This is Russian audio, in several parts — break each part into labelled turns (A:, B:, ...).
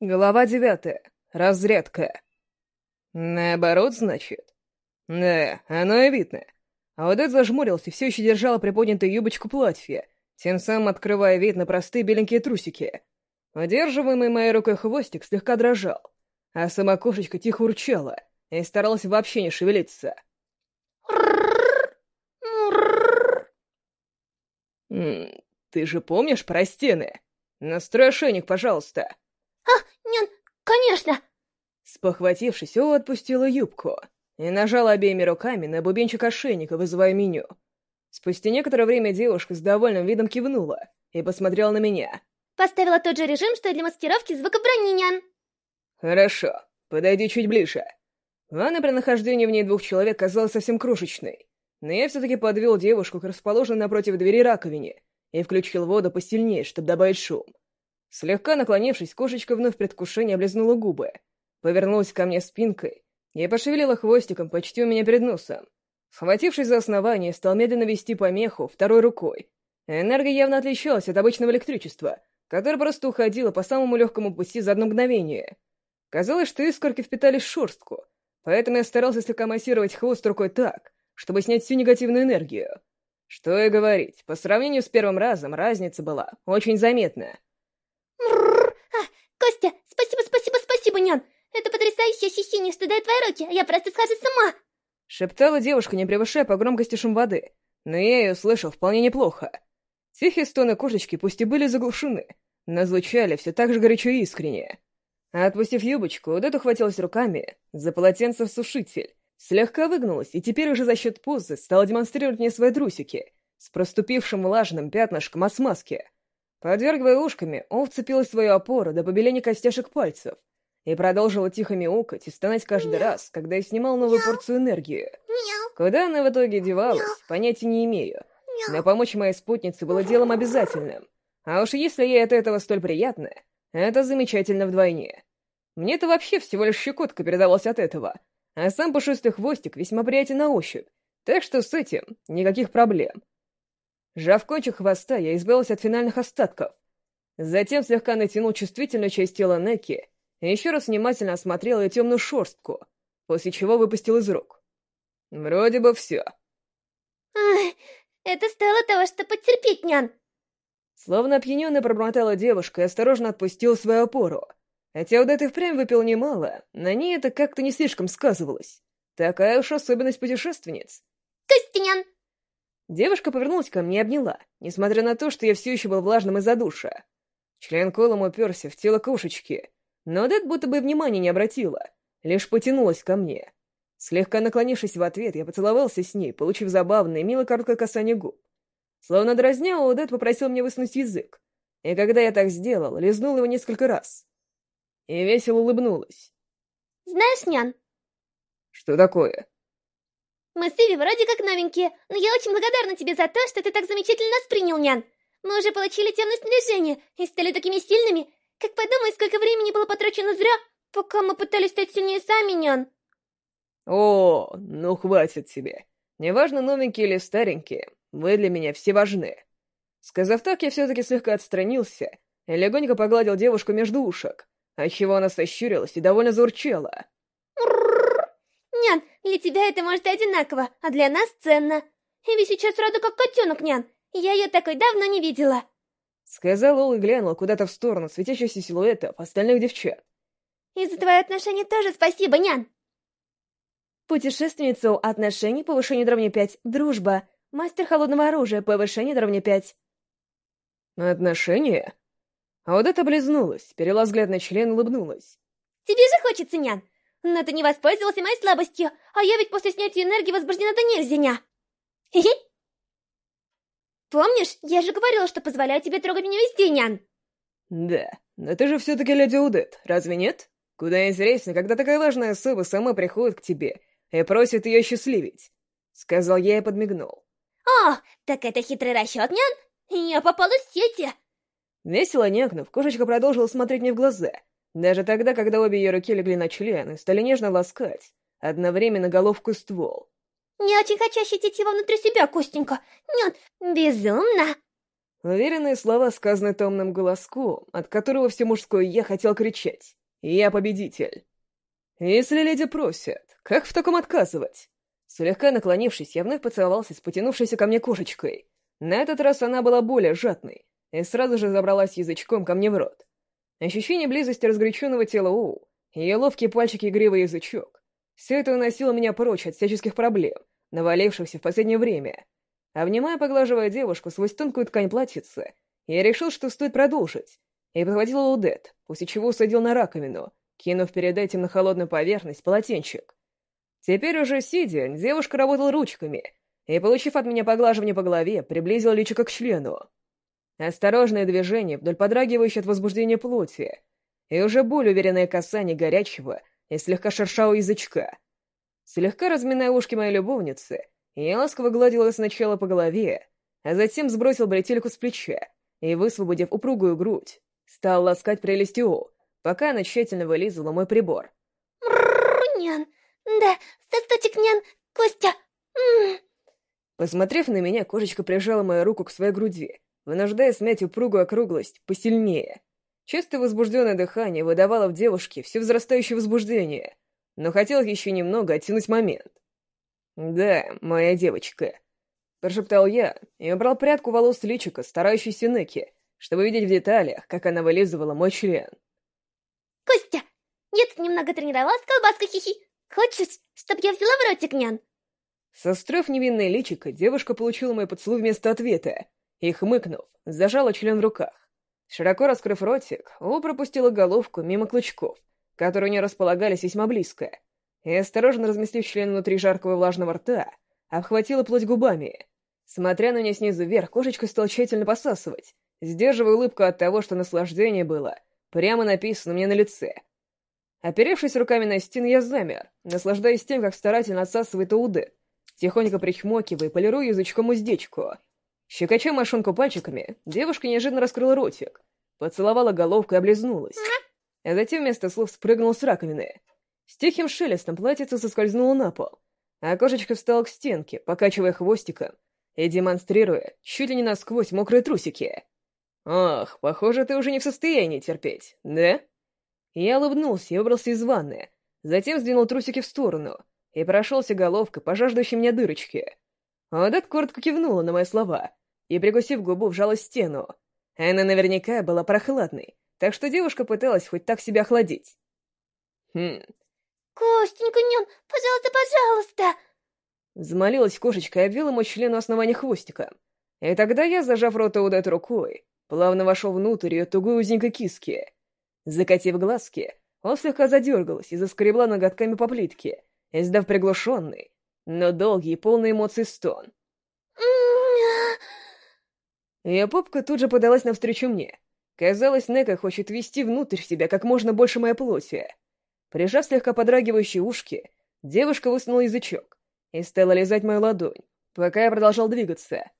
A: Глава девятая. Разрядка. Наоборот, значит? Да, оно и видно. А вот этот зажмурился все еще держала приподнятую юбочку платья, тем самым открывая вид на простые беленькие трусики. Удерживаемый моей рукой хвостик слегка дрожал, а сама кошечка тихо урчала и старалась вообще не шевелиться. «Ты же помнишь про стены? Настрой ошейник, пожалуйста!»
B: «А, нет, конечно!»
A: Спохватившись, О отпустила юбку и нажала обеими руками на бубенчик ошейника, вызывая меню. Спустя некоторое время девушка с довольным видом кивнула и посмотрела на меня.
B: «Поставила тот же режим, что и для маскировки звука брони, нян!»
A: «Хорошо, подойди чуть ближе». Ванна при нахождении в ней двух человек казалась совсем крошечной, но я все-таки подвел девушку к расположенной напротив двери раковине и включил воду посильнее, чтобы добавить шум. Слегка наклонившись, кошечка вновь в предвкушении облизнула губы, повернулась ко мне спинкой и пошевелила хвостиком почти у меня перед носом. Схватившись за основание, стал медленно вести помеху второй рукой. Энергия явно отличалась от обычного электричества, которое просто уходило по самому легкому пути за одно мгновение. Казалось, что искорки впитались в шерстку, поэтому я старался слегка массировать хвост рукой так, чтобы снять всю негативную энергию. Что и говорить, по сравнению с первым разом разница была очень заметная.
B: А, Костя, спасибо, спасибо, спасибо, нян! Это потрясающее ощущение, что дает твои руки, а я просто схожу сама!
A: Шептала девушка, не превышая по громкости шум воды, но я ее слышал вполне неплохо. Тихие стоны кошечки пусть и были заглушены, но звучали все так же горячо и искренне. Отпустив юбочку, Удет ухватилась руками за полотенце в сушитель, слегка выгнулась и теперь уже за счет позы стала демонстрировать мне свои трусики с проступившим влажным пятнышком от смазки. Подергивая ушками, он вцепилась в свою опору до побеления костяшек пальцев и продолжила тихо мяукать и стонать каждый раз, когда я снимал новую порцию энергии. Куда она в итоге девалась, понятия не имею, но помочь моей спутнице было делом обязательным. А уж если ей от этого столь приятно, это замечательно вдвойне. Мне-то вообще всего лишь щекотка передалась от этого, а сам пушистый хвостик весьма приятен на ощупь, так что с этим никаких проблем. Жав кончик хвоста, я избавился от финальных остатков. Затем слегка натянул чувствительную часть тела Неки и еще раз внимательно осмотрел ее темную шерстку, после чего выпустил из рук. Вроде бы все.
B: Ах, это стоило того, что потерпеть, нян!
A: Словно опьяненная пробормотала девушка и осторожно отпустила свою опору. Хотя вот это впрямь выпил немало, на ней это как-то не слишком сказывалось. Такая уж особенность путешественниц.
B: Костянян!
A: Девушка повернулась ко мне и обняла, несмотря на то, что я все еще был влажным из-за душа. Член колом уперся в тело кошечки, но Дед будто бы внимания не обратила, лишь потянулась ко мне. Слегка наклонившись в ответ, я поцеловался с ней, получив забавное и мило короткое касание губ. Словно дразня, Одет попросил мне высунуть язык, и когда я так сделал, лизнул его несколько раз. И весело улыбнулась.
B: Знаешь, нян?
A: Что такое?
B: Мы с Иви вроде как новенькие, но я очень благодарна тебе за то, что ты так замечательно нас принял, нян. Мы уже получили темное снаряжение и стали такими сильными. Как подумай, сколько времени было потрачено зря, пока мы пытались стать сильнее сами, нян.
A: О, ну хватит тебе. Неважно, новенькие или старенькие, вы для меня все важны. Сказав так, я все-таки слегка отстранился и легонько погладил девушку между ушек, отчего она сощурилась и довольно заурчала.
B: Нян, для тебя это может и одинаково, а для нас ценно. Эви сейчас рада как котенок, нян. Я ее такой давно не видела.
A: Сказал Ол и глянул куда-то в сторону светящихся силуэтов остальных девчат.
B: И за твои отношения тоже спасибо, нян.
C: Путешественница отношений, повышение до равня 5, дружба. Мастер холодного оружия, повышение до равня 5.
A: Отношения? А вот это облизнулась, перела взгляд на член и улыбнулась.
B: Тебе же хочется, нян. Но ты не воспользовался моей слабостью, а я ведь после снятия энергии возбуждена до нельзя. Хе-хе. Помнишь, я же говорила, что позволяю тебе трогать меня везде, нян.
A: Да, но ты же все-таки леди Удет, разве нет? Куда интереснее, когда такая важная особа сама приходит к тебе и просит ее счастливить. Сказал я и подмигнул.
B: О, так это хитрый расчет, нян? Я попала в сети.
A: Весело някнув, кошечка продолжила смотреть мне в глаза, даже тогда, когда обе ее руки легли на член и стали нежно ласкать, одновременно головку ствол.
B: Не очень хочу ощутить его внутри себя, Костенька. Нет, безумно.
A: Уверенные слова сказаны томным голоском, от которого все мужское «я» хотел кричать. «Я победитель». Если леди просят, как в таком отказывать? Слегка наклонившись, я вновь поцеловался с потянувшейся ко мне кошечкой. На этот раз она была более жадной, и сразу же забралась язычком ко мне в рот. Ощущение близости разгоряченного тела Оу, ее ловкие пальчики игривый язычок — все это уносило меня прочь от всяческих проблем, навалившихся в последнее время. Обнимая, поглаживая девушку сквозь тонкую ткань платьицы, я решил, что стоит продолжить, и подхватил Лаудет, после чего усадил на раковину, кинув перед этим на холодную поверхность полотенчик. Теперь уже сидя, девушка работала ручками, и, получив от меня поглаживание по голове, приблизила личико к члену. Осторожное движение вдоль подрагивающей от возбуждения плоти, и уже более уверенное касание горячего и слегка шершавого язычка. Слегка разминая ушки моей любовницы, я ласково гладил ее сначала по голове, а затем сбросил бретельку с плеча и, высвободив упругую грудь, стал ласкать прелесть О, пока она тщательно вылизывала мой прибор.
B: Нян, да, сосочек, нян, Костя.
A: Посмотрев на меня, кошечка прижала мою руку к своей груди, вынуждая смять упругую округлость посильнее. Часто возбужденное дыхание выдавало в девушке все возрастающее возбуждение, но хотелось еще немного оттянуть момент. «Да, моя девочка», — прошептал я и убрал прядку волос личика, старающейся Неки, чтобы видеть в деталях, как она вылизывала мой член.
B: «Костя, я тут немного тренировалась колбаской, хихи. Хочешь, чтоб я взяла в ротик, нян?»
A: Состроив невинное личико, девушка получила мой поцелуй вместо ответа и, хмыкнув, зажала член в руках. Широко раскрыв ротик, О пропустила головку мимо клычков, которые у нее располагались весьма близко, и, осторожно разместив член внутри жаркого и влажного рта, обхватила плоть губами. Смотря на нее снизу вверх, кошечка стала тщательно посасывать, сдерживая улыбку от того, что наслаждение было прямо написано мне на лице. Оперевшись руками на стену, я замер, наслаждаясь тем, как старательно отсасывает Оудет, тихонько причмокивая и полируя язычком уздечку. Щекоча мошонку пальчиками, девушка неожиданно раскрыла ротик, поцеловала головку и облизнулась, а затем вместо слов спрыгнул с раковины — с тихим шелестом платьице соскользнуло на пол, а кошечка встала к стенке, покачивая хвостиком и демонстрируя чуть ли не насквозь мокрые трусики. «Ах, похоже, ты уже не в состоянии терпеть, да?» Я улыбнулся и выбрался из ванны, затем сдвинул трусики в сторону и прошелся головкой по жаждущей меня дырочке. Одет коротко кивнула на мои слова и, прикусив губу, вжалась в стену. Она наверняка была прохладной, так что девушка пыталась хоть так себя охладить. Хм,
B: «Костенька, нем, пожалуйста, пожалуйста!»
A: Взмолилась кошечка и обвила мой член у основания хвостика. И тогда я, зажав рот Аудет рукой, плавно вошел внутрь ее тугой узенькой киски. Закатив глазки, он слегка задергалась и заскребла ноготками по плитке, издав приглушенный, но долгий полный эмоций стон. Ее попка тут же подалась навстречу мне. Казалось, Нека хочет ввести внутрь себя как можно больше моей плоти. Прижав слегка подрагивающие ушки, девушка высунула язычок и стала лизать мою ладонь, пока я продолжал двигаться.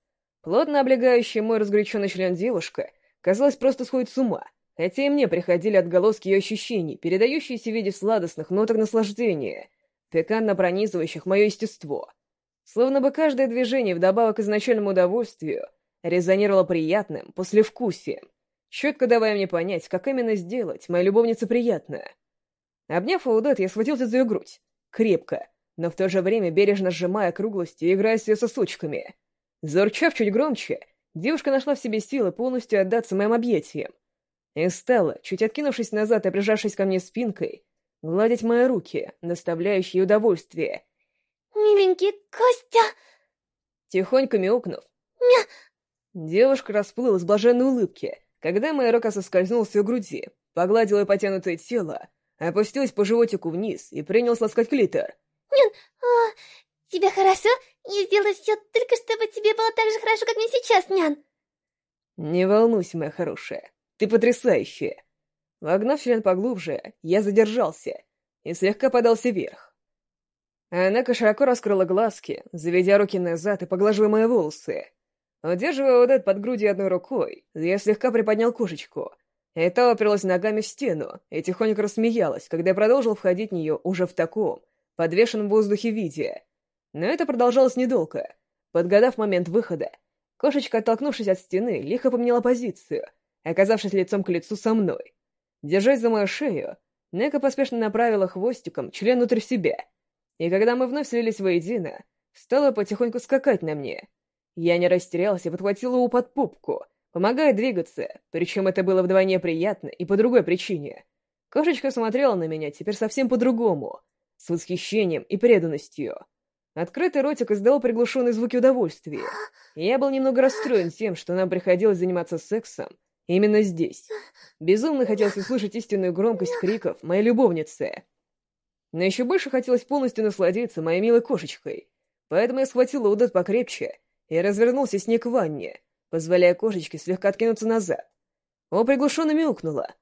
A: Плотно облегающая мой разгоряченный член девушка, казалось, просто сходит с ума, хотя и мне приходили отголоски ее ощущений, передающиеся в виде сладостных ноток наслаждения, пикантно пронизывающих мое естество. Словно бы каждое движение вдобавок к изначальному удовольствию резонировало приятным послевкусием, четко давая мне понять, как именно сделать моя любовница приятная. Обняв Аудет, я схватился за ее грудь. Крепко, но в то же время бережно сжимая округлости и играя с ее сосочками. Зарчав чуть громче, девушка нашла в себе силы полностью отдаться моим объятиям. И стала, чуть откинувшись назад и прижавшись ко мне спинкой, гладить мои руки, наставляющие удовольствие.
B: «Миленький Костя!»
A: Тихонько мяукнув,
B: Мя...
A: девушка расплылась в блаженной улыбке, когда моя рука соскользнула с ее груди, погладила потянутое тело, опустилась по животику вниз и принялась ласкать клитор.
B: «Нян, а, тебе хорошо? Я сделаю все только, чтобы тебе было так же хорошо, как мне сейчас, нян!»
A: «Не волнуйся, моя хорошая, ты потрясающая!» Вогнав член поглубже, я задержался и слегка подался вверх. Она широко раскрыла глазки, заведя руки назад и поглаживая мои волосы. Удерживая Одет под грудью одной рукой, я слегка приподнял кошечку — и та уперлась ногами в стену и тихонько рассмеялась, когда я продолжил входить в нее уже в таком, подвешенном в воздухе виде. Но это продолжалось недолго. Подгадав момент выхода, Кошечка, оттолкнувшись от стены, лихо поменяла позицию, оказавшись лицом к лицу со мной. Держась за мою шею, Нека поспешно направила хвостиком член внутрь себя, и когда мы вновь слились воедино, стала потихоньку скакать на мне. Я не растерялся и подхватил его под пупку, помогая двигаться, причем это было вдвойне приятно и по другой причине. Кошечка смотрела на меня теперь совсем по-другому, с восхищением и преданностью. Открытый ротик издал приглушенные звуки удовольствия, я был немного расстроен тем, что нам приходилось заниматься сексом именно здесь. Безумно хотелось услышать истинную громкость криков моей любовницы. Но еще больше хотелось полностью насладиться моей милой кошечкой, поэтому я схватил удот покрепче и развернулся с ней к ванне, позволяя кошечке слегка откинуться назад. О приглушенно мяукнула.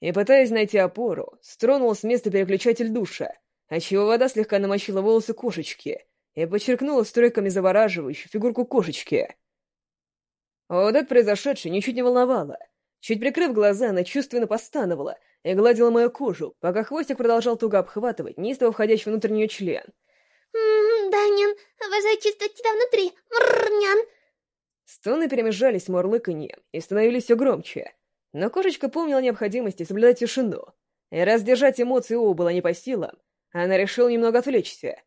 A: И, пытаясь найти опору, стронул с места переключатель душа, отчего вода слегка намочила волосы кошечки и подчеркнула стройками завораживающую фигурку кошечки. Это произошедшее ничуть не волновало. Чуть прикрыв глаза, она чувственно постановала и гладила мою кожу, пока хвостик продолжал туго обхватывать неистово входящий внутрь нее член.
B: «М-м, да, нян, обожаю чувствовать тебя внутри, мрррр, нян!»
A: Стоны перемежались мурлыканьем и становились все громче. Но кошечка помнила необходимости соблюдать тишину. И раз держать эмоции Оу было не по силам, она решила немного отвлечься.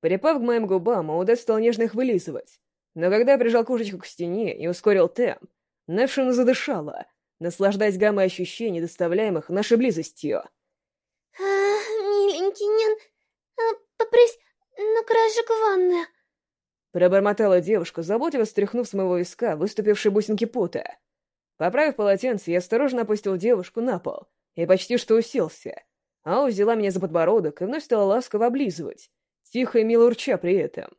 A: Припав к моим губам, Аудет стал нежно их вылизывать. Но когда я прижал кошечку к стене и ускорил темп, Невшина задышала, наслаждаясь гаммой ощущений, доставляемых нашей близостью.
B: А, «Миленький Нян, а, попрись на краешек ванны».
A: Пробормотала девушка, заботливо стряхнув с моего виска выступившие бусинки пота. Поправив полотенце, я осторожно опустил девушку на пол и почти что уселся. Ау взяла меня за подбородок и вновь стала ласково облизывать, тихо и мило урча при этом.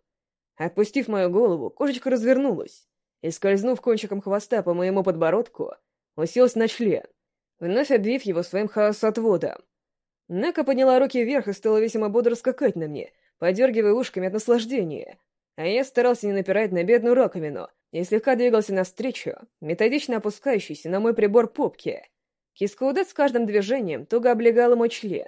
A: Отпустив мою голову, кошечка развернулась и, скользнув кончиком хвоста по моему подбородку, уселась на член, вновь обвив его своим хаосоотводом. Нека подняла руки вверх и стала весьма бодро скакать на мне, подергивая ушками от наслаждения, а я старался не напирать на бедную раковину и слегка двигался навстречу, методично опускающийся на мой прибор попки. Кискаудет с каждым движением туго облегала мой член,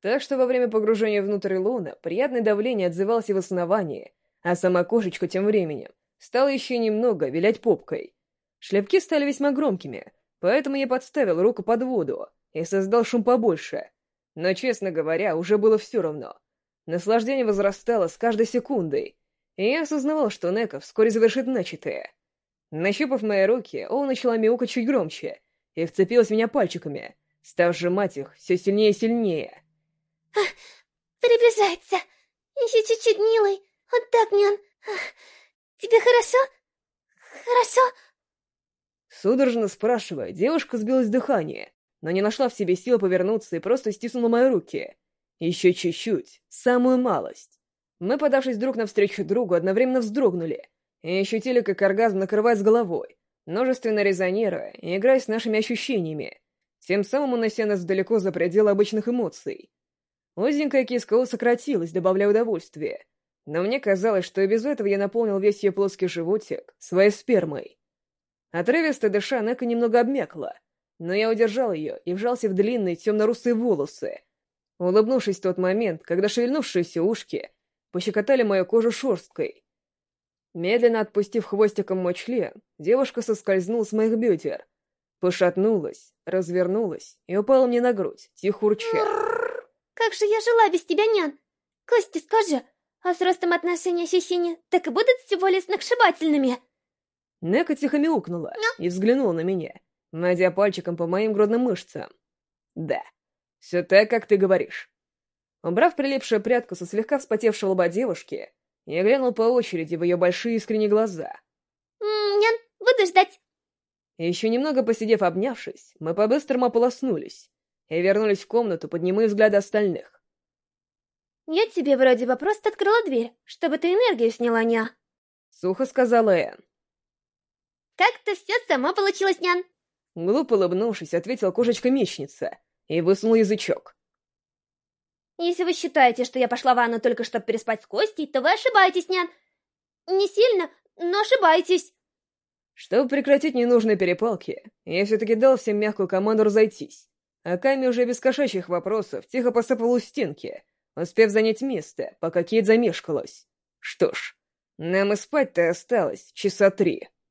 A: так что во время погружения внутрь луна приятное давление отзывалось в основании, а сама кошечка тем временем стала еще немного вилять попкой. Шлепки стали весьма громкими, поэтому я подставил руку под воду и создал шум побольше. Но, честно говоря, уже было все равно. Наслаждение возрастало с каждой секундой, и я осознавал, что Нека вскоре завершит начатое. Нащупав мои руки, он начала мяукать чуть громче и вцепилась в меня пальчиками, став сжимать их все сильнее и сильнее.
B: «Приближается! Еще чуть-чуть, милый! Вот так, нян! Тебе хорошо? Хорошо?»
A: Судорожно спрашивая, девушка сбилась дыхание, но не нашла в себе сил повернуться и просто стиснула мои руки. Еще чуть-чуть, самую малость. Мы, подавшись друг навстречу другу, одновременно вздрогнули и ощутили, как оргазм накрывает с головой, множественно резонируя и играя с нашими ощущениями, тем самым унося нас далеко за пределы обычных эмоций. Узенькая киска сократилась, добавляя удовольствие, но мне казалось, что и без этого я наполнил весь ее плоский животик своей спермой. Отрывисто дыша, Нека немного обмякла, но я удержал ее и вжался в длинные темно-русые волосы, улыбнувшись в тот момент, когда шевельнувшиеся ушки пощекотали мою кожу шерсткой. Медленно отпустив хвостиком мой член, девушка соскользнула с моих бедер, пошатнулась, развернулась и упала мне на грудь, тихо урча.
B: «Как же я жила без тебя, нян! Кости, скажи, а с ростом отношения ощущения так и будут все более сногсшибательными?»
A: Нека тихо мяукнула и взглянула на меня, надя пальчиком по моим грудным мышцам. «Да, все так, как ты говоришь». Убрав прилипшую прядку со слегка вспотевшего лба девушки, я глянул по очереди в ее большие искренние глаза.
B: «Нян, буду ждать!»
A: Еще немного посидев обнявшись, мы по-быстрому ополоснулись и вернулись в комнату под немые взгляды остальных.
B: «Я тебе вроде бы просто открыла дверь, чтобы ты энергию сняла, ня!»
A: Сухо сказала Энн.
B: «Как-то все само получилось, нян!»
A: Глупо улыбнувшись, ответила кошечка-мечница и высунул язычок.
B: Если вы считаете, что я пошла в ванну только чтобы переспать с Костей, то вы ошибаетесь, нян. Не сильно, но ошибаетесь.
A: Чтобы прекратить ненужные перепалки, я все-таки дал всем мягкую команду разойтись. А Ками уже без кошачьих вопросов тихо посыпал у стенки, успев занять место, пока Кейт замешкалась. Что ж, Нам и спать-то осталось часа три.